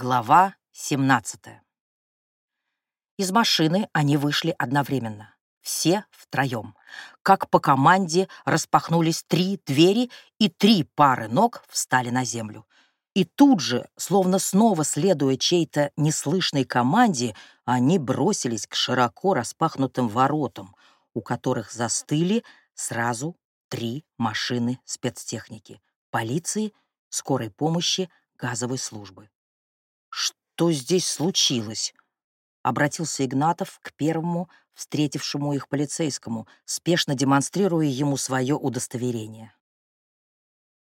Глава 17 Из машины они вышли одновременно. Все втроем. Как по команде распахнулись три двери, и три пары ног встали на землю. И тут же, словно снова следуя чьей-то неслышной команде, они бросились к широко распахнутым воротам, у которых застыли сразу три машины спецтехники — полиции, скорой помощи, газовой службы. «Что здесь случилось?» — обратился Игнатов к первому встретившему их полицейскому, спешно демонстрируя ему свое удостоверение.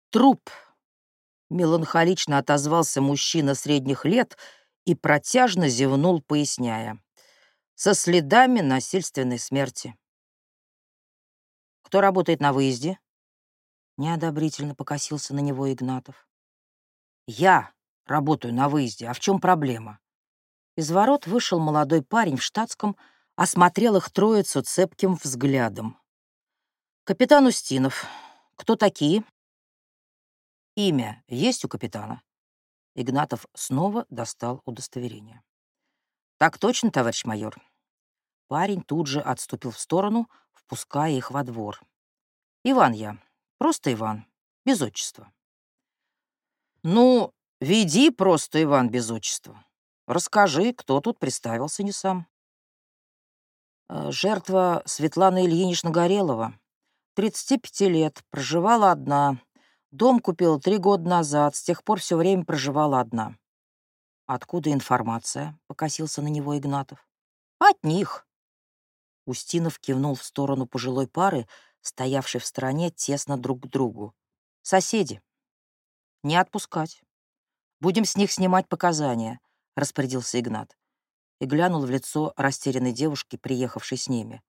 «Труп!» — меланхолично отозвался мужчина средних лет и протяжно зевнул, поясняя. «Со следами насильственной смерти». «Кто работает на выезде?» Неодобрительно покосился на него Игнатов. «Я работаю на выезде. А в чем проблема?» Из ворот вышел молодой парень в штатском, осмотрел их троицу цепким взглядом. «Капитан Устинов. Кто такие?» «Имя есть у капитана?» Игнатов снова достал удостоверение. «Так точно, товарищ майор». Парень тут же отступил в сторону, впуская их во двор. «Иван я. Просто Иван. Без отчества». «Ну, веди просто Иван без отчества. Расскажи, кто тут представился не сам». Э, жертва Светлана Ильинична Горелова. 35 лет, проживала одна. Дом купила три года назад, с тех пор все время проживала одна. «Откуда информация?» — покосился на него Игнатов. «От них». Устинов кивнул в сторону пожилой пары, стоявшей в стороне тесно друг к другу. «Соседи. Не отпускать. Будем с них снимать показания», — распорядился Игнат и глянул в лицо растерянной девушки, приехавшей с ними.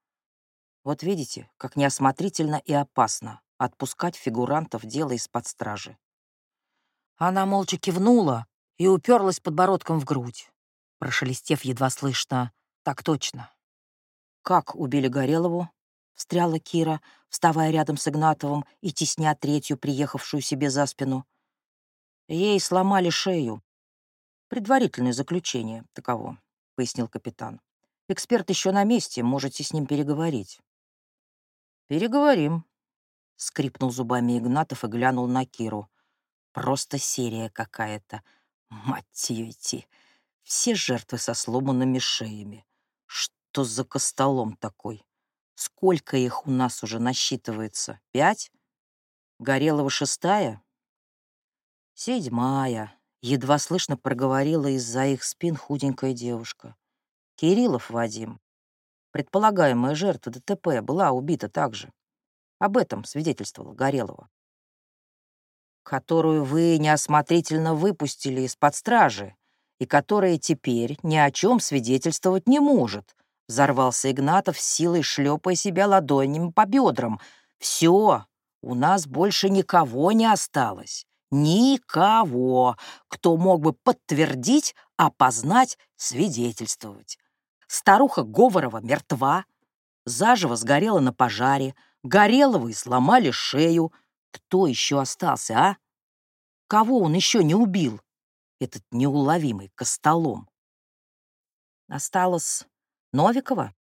Вот видите, как неосмотрительно и опасно отпускать фигурантов дела из-под стражи. Она молча кивнула и уперлась подбородком в грудь, прошелестев едва слышно «так точно». «Как убили Горелову?» — встряла Кира, вставая рядом с Игнатовым и тесня третью, приехавшую себе за спину. Ей сломали шею. Предварительное заключение таково пояснил капитан. «Эксперт еще на месте, можете с ним переговорить». «Переговорим», — скрипнул зубами Игнатов и глянул на Киру. «Просто серия какая-то. Мать ее идти. Все жертвы со сломанными шеями. Что за костолом такой? Сколько их у нас уже насчитывается? Пять? Горелого шестая?» «Седьмая», едва слышно проговорила из-за их спин худенькая девушка. Кириллов Вадим, предполагаемая жертва ДТП, была убита также. Об этом свидетельствовала Горелова. Которую вы неосмотрительно выпустили из-под стражи и которая теперь ни о чем свидетельствовать не может, взорвался Игнатов силой, шлепая себя ладонями по бедрам. Все, у нас больше никого не осталось. Никого, кто мог бы подтвердить, опознать, свидетельствовать. Старуха Говорова мертва, заживо сгорела на пожаре, Горелого и сломали шею. Кто еще остался, а? Кого он еще не убил, этот неуловимый костолом? Осталась Новикова.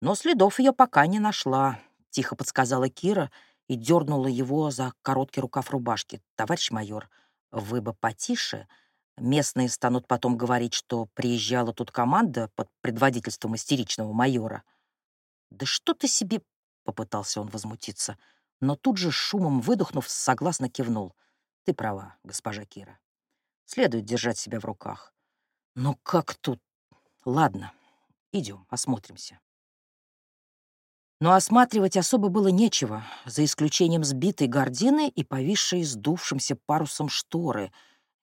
Но следов ее пока не нашла, тихо подсказала Кира и дернула его за короткий рукав рубашки. «Товарищ майор, вы бы потише. Местные станут потом говорить, что приезжала тут команда под предводительством истеричного майора». «Да что ты себе...» — попытался он возмутиться, но тут же шумом выдохнув, согласно кивнул. «Ты права, госпожа Кира. Следует держать себя в руках. Но как тут... Ладно, идем, осмотримся». Но осматривать особо было нечего, за исключением сбитой гордины и повисшей сдувшимся парусом шторы.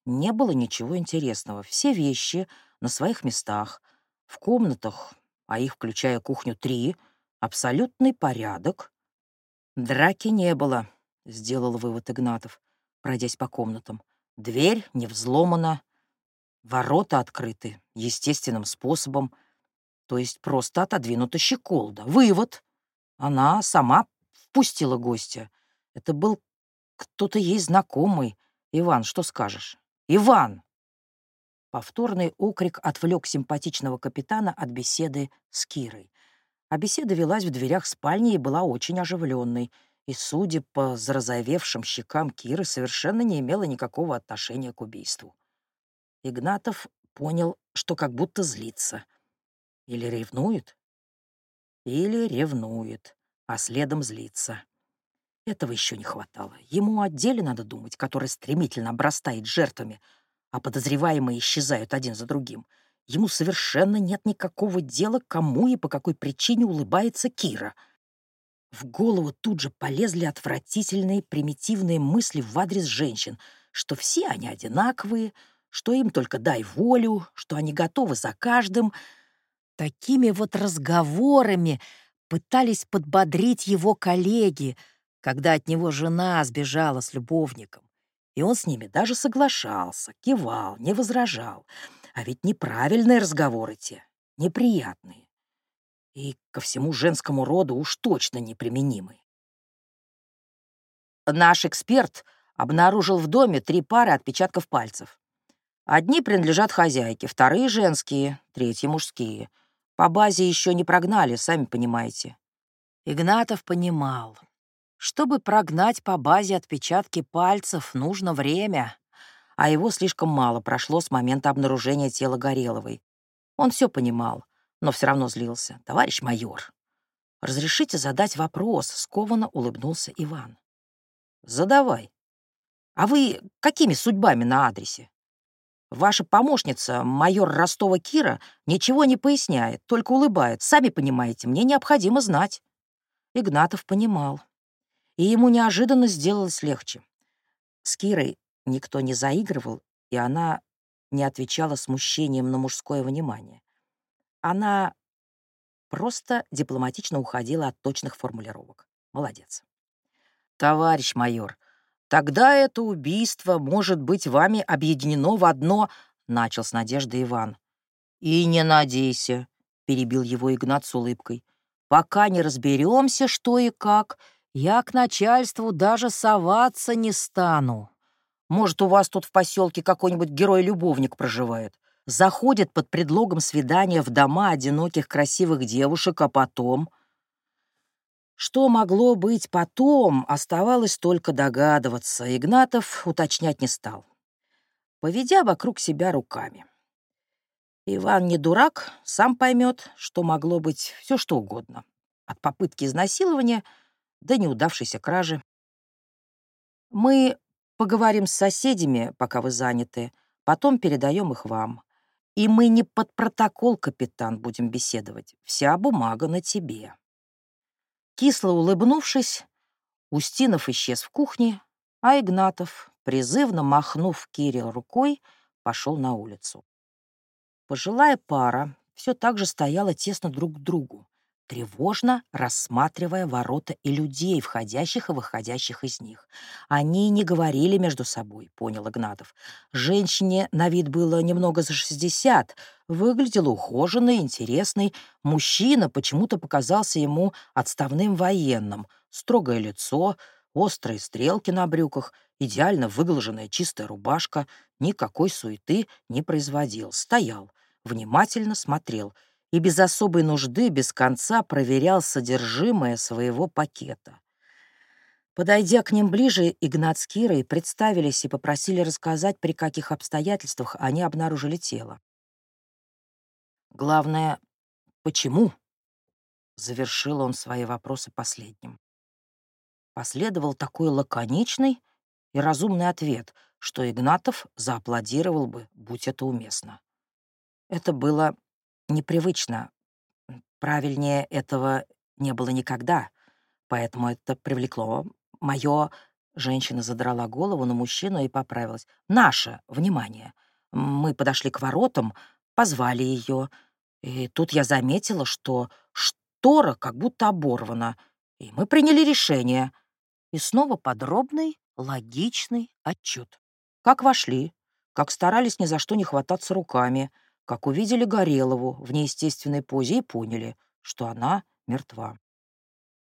Не было ничего интересного. Все вещи на своих местах. В комнатах, а их, включая кухню, три, абсолютный порядок. Драки не было, — сделал вывод Игнатов, пройдясь по комнатам. Дверь не взломана, ворота открыты естественным способом, то есть просто отодвинута щеколда. Вывод — она сама впустила гостя. Это был кто-то ей знакомый. Иван, что скажешь? Иван! Повторный окрик отвлек симпатичного капитана от беседы с Кирой. А беседа велась в дверях спальни и была очень оживленной, и, судя по зарозовевшим щекам Киры, совершенно не имела никакого отношения к убийству. Игнатов понял, что как будто злится. Или ревнует, или ревнует, а следом злится. Этого еще не хватало. Ему о деле надо думать, который стремительно обрастает жертвами — а подозреваемые исчезают один за другим. Ему совершенно нет никакого дела, кому и по какой причине улыбается Кира. В голову тут же полезли отвратительные, примитивные мысли в адрес женщин, что все они одинаковые, что им только дай волю, что они готовы за каждым. Такими вот разговорами пытались подбодрить его коллеги, когда от него жена сбежала с любовником. И он с ними даже соглашался, кивал, не возражал. А ведь неправильные разговоры те, неприятные. И ко всему женскому роду уж точно неприменимые. Наш эксперт обнаружил в доме три пары отпечатков пальцев. Одни принадлежат хозяйке, вторые — женские, третьи — мужские. По базе еще не прогнали, сами понимаете. Игнатов понимал. Чтобы прогнать по базе отпечатки пальцев, нужно время, а его слишком мало прошло с момента обнаружения тела Гореловой. Он все понимал, но все равно злился. «Товарищ майор, разрешите задать вопрос?» — скованно улыбнулся Иван. «Задавай. А вы какими судьбами на адресе? Ваша помощница, майор Ростова Кира, ничего не поясняет, только улыбает. Сами понимаете, мне необходимо знать». Игнатов понимал и ему неожиданно сделалось легче. С Кирой никто не заигрывал, и она не отвечала смущением на мужское внимание. Она просто дипломатично уходила от точных формулировок. Молодец. «Товарищ майор, тогда это убийство может быть вами объединено в одно...» — начал с надеждой Иван. «И не надейся», — перебил его Игнат с улыбкой. «Пока не разберемся, что и как, я к начальству даже соваться не стану. Может, у вас тут в поселке какой-нибудь герой-любовник проживает? Заходит под предлогом свидания в дома одиноких красивых девушек, а потом... Что могло быть потом, оставалось только догадываться. Игнатов уточнять не стал, поведя вокруг себя руками. Иван не дурак, сам поймет, что могло быть все что угодно. От попытки изнасилования — до неудавшейся кражи. Мы поговорим с соседями, пока вы заняты, потом передаем их вам. И мы не под протокол, капитан, будем беседовать. Вся бумага на тебе. Кисло улыбнувшись, Устинов исчез в кухне, а Игнатов, призывно махнув Кире рукой, пошел на улицу. Пожилая пара все так же стояла тесно друг к другу, тревожно рассматривая ворота и людей, входящих и выходящих из них. Они не говорили между собой, понял Игнатов. Женщине на вид было немного за шестьдесят, выглядела ухоженной, интересной. Мужчина почему-то показался ему отставным военным. Строгое лицо, острые стрелки на брюках, идеально выглаженная чистая рубашка. Никакой суеты не производил. Стоял, внимательно смотрел — и без особой нужды без конца проверял содержимое своего пакета. Подойдя к ним ближе, Игнат с Кирой представились и попросили рассказать, при каких обстоятельствах они обнаружили тело. Главное, почему? Завершил он свои вопросы последним. Последовал такой лаконичный и разумный ответ, что Игнатов зааплодировал бы, будь это уместно. Это было непривычно. Правильнее этого не было никогда, поэтому это привлекло мое... Женщина задрала голову на мужчину и поправилась. «Наше внимание. Мы подошли к воротам, позвали ее, и тут я заметила, что штора как будто оборвана, и мы приняли решение. И снова подробный, логичный отчет. Как вошли, как старались ни за что не хвататься руками — как увидели Горелову в неестественной позе и поняли, что она мертва.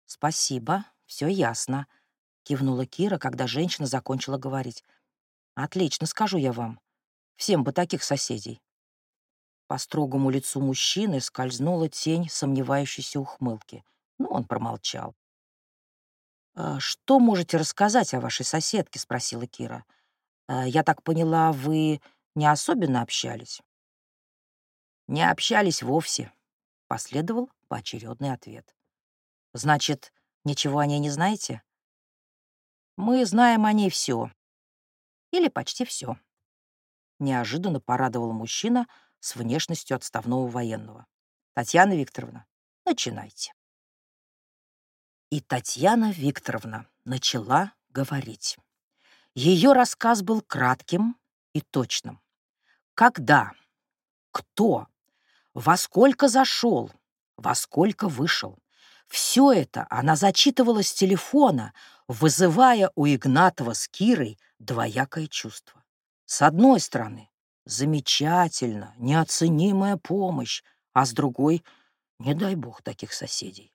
«Спасибо, все ясно», — кивнула Кира, когда женщина закончила говорить. «Отлично, скажу я вам. Всем бы таких соседей. По строгому лицу мужчины скользнула тень сомневающейся ухмылки, но он промолчал. «А «Что можете рассказать о вашей соседке?» — спросила Кира. «А, «Я так поняла, вы не особенно общались?» «Не общались вовсе», — последовал поочередный ответ. «Значит, ничего о ней не знаете?» «Мы знаем о ней все. Или почти все. Неожиданно порадовал мужчина с внешностью отставного военного. «Татьяна Викторовна, начинайте». И Татьяна Викторовна начала говорить. Ее рассказ был кратким и точным. Когда, кто, во сколько зашел, во сколько вышел. Все это она зачитывала с телефона, вызывая у Игнатова с Кирой двоякое чувство. С одной стороны, замечательно, неоценимая помощь, а с другой — не дай бог таких соседей.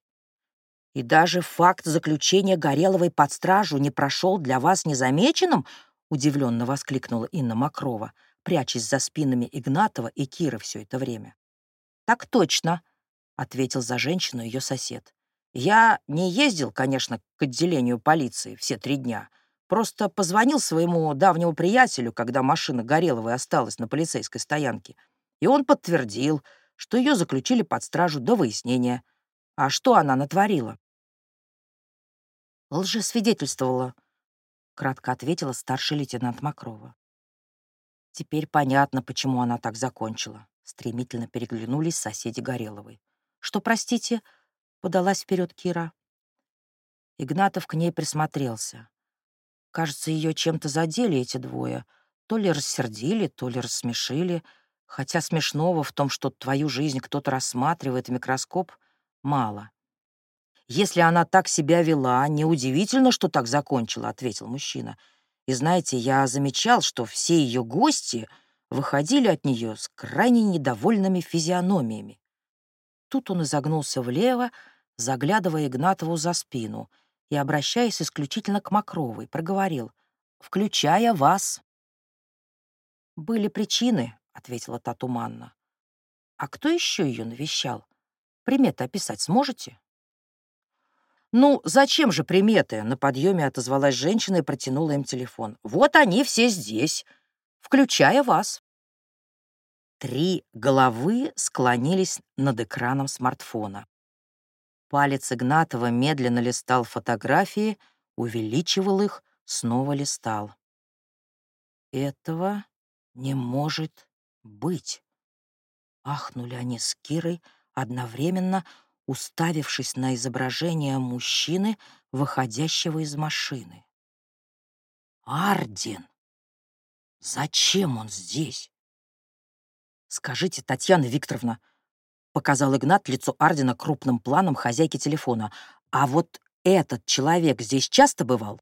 И даже факт заключения Гореловой под стражу не прошел для вас незамеченным? Удивленно воскликнула Инна Макрова, прячась за спинами Игнатова и Киры все это время. Так точно, ответил за женщину ее сосед. Я не ездил, конечно, к отделению полиции все три дня. Просто позвонил своему давнему приятелю, когда машина Гореловой осталась на полицейской стоянке, и он подтвердил, что ее заключили под стражу до выяснения. А что она натворила? Лжесвидетельствовала, кратко ответила старший лейтенант Макрова. Теперь понятно, почему она так закончила. Стремительно переглянулись соседи Гореловой. Что, простите, подалась вперед Кира. Игнатов к ней присмотрелся. Кажется, ее чем-то задели эти двое. То ли рассердили, то ли рассмешили. Хотя смешного в том, что твою жизнь кто-то рассматривает в микроскоп, мало. «Если она так себя вела, неудивительно, что так закончила», — ответил мужчина. «И знаете, я замечал, что все ее гости выходили от нее с крайне недовольными физиономиями. Тут он изогнулся влево, заглядывая Игнатову за спину и, обращаясь исключительно к Макровой, проговорил, «Включая вас». «Были причины», — ответила та туманно. «А кто еще ее навещал? Приметы описать сможете?» «Ну, зачем же приметы?» — на подъеме отозвалась женщина и протянула им телефон. «Вот они все здесь, включая вас». Три головы склонились над экраном смартфона. Палец Игнатова медленно листал фотографии, увеличивал их, снова листал. «Этого не может быть!» Ахнули они с Кирой одновременно, уставившись на изображение мужчины, выходящего из машины. «Ардин! Зачем он здесь?» «Скажите, Татьяна Викторовна», — показал Игнат лицо Ардина крупным планом хозяйки телефона, «а вот этот человек здесь часто бывал?»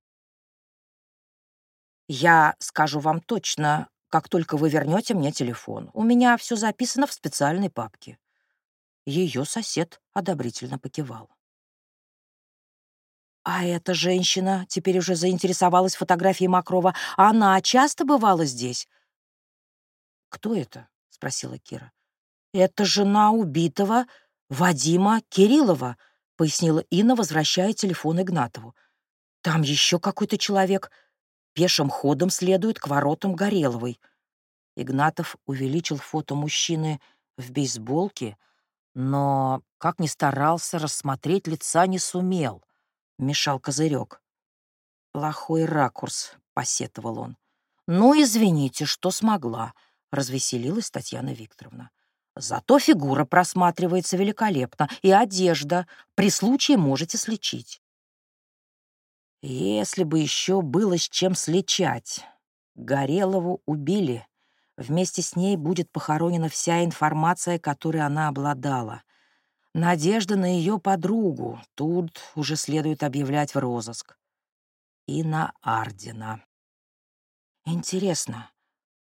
«Я скажу вам точно, как только вы вернете мне телефон. У меня все записано в специальной папке». Ее сосед одобрительно покивал. «А эта женщина теперь уже заинтересовалась фотографией Макрова. Она часто бывала здесь?» «Кто это?» — спросила Кира. «Это жена убитого Вадима Кириллова», — пояснила Инна, возвращая телефон Игнатову. «Там еще какой-то человек пешим ходом следует к воротам Гореловой». Игнатов увеличил фото мужчины в бейсболке, но, как ни старался, рассмотреть лица не сумел. Мешал козырек. «Плохой ракурс», — посетовал он. «Ну, извините, что смогла», — развеселилась Татьяна Викторовна. «Зато фигура просматривается великолепно, и одежда. При случае можете слечить». Если бы еще было с чем сличать. Горелову убили. Вместе с ней будет похоронена вся информация, которой она обладала. Надежда на ее подругу тут уже следует объявлять в розыск. И на Ардина. Интересно,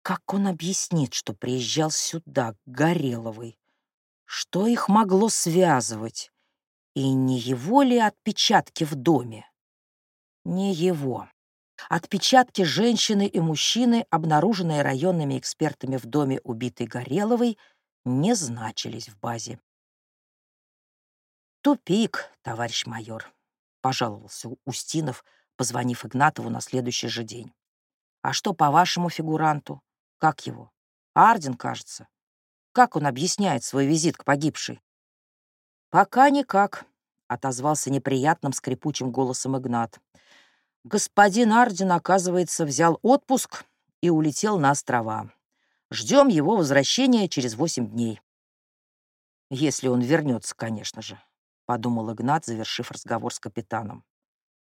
как он объяснит, что приезжал сюда, к Гореловой? Что их могло связывать? И не его ли отпечатки в доме? Не его. Отпечатки женщины и мужчины, обнаруженные районными экспертами в доме убитой Гореловой, не значились в базе. «Тупик, товарищ майор», — пожаловался Устинов, позвонив Игнатову на следующий же день. «А что по вашему фигуранту? Как его? Арден, кажется. Как он объясняет свой визит к погибшей?» «Пока никак», — отозвался неприятным скрипучим голосом Игнат. «Господин Арден, оказывается, взял отпуск и улетел на острова. Ждем его возвращения через восемь дней. Если он вернется, конечно же», — подумал Игнат, завершив разговор с капитаном.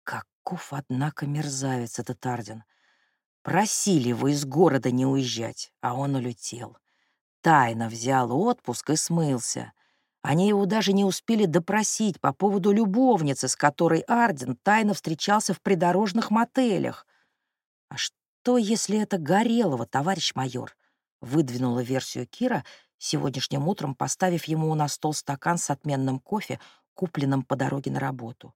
«Каков, однако, мерзавец этот Арден. Просили его из города не уезжать, а он улетел. Тайно взял отпуск и смылся». Они его даже не успели допросить по поводу любовницы, с которой Арден тайно встречался в придорожных мотелях. «А что, если это Горелого, товарищ майор?» — выдвинула версию Кира, сегодняшним утром поставив ему на стол стакан с отменным кофе, купленным по дороге на работу.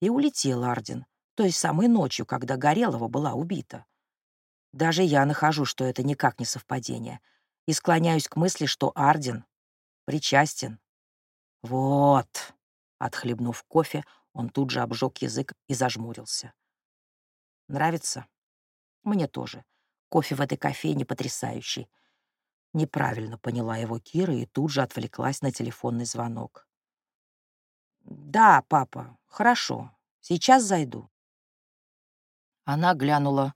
И улетел Арден, той самой ночью, когда Горелова была убита. Даже я нахожу, что это никак не совпадение, и склоняюсь к мысли, что Арден причастен. «Вот!» — отхлебнув кофе, он тут же обжег язык и зажмурился. «Нравится?» «Мне тоже. Кофе в этой кофейне потрясающий». Неправильно поняла его Кира и тут же отвлеклась на телефонный звонок. «Да, папа, хорошо. Сейчас зайду». Она глянула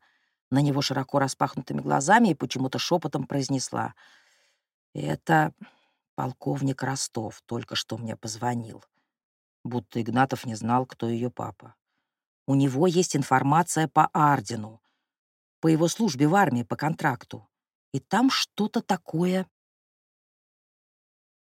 на него широко распахнутыми глазами и почему-то шепотом произнесла. «Это Полковник Ростов только что мне позвонил, будто Игнатов не знал, кто ее папа. У него есть информация по Ардину, по его службе в армии по контракту. И там что-то такое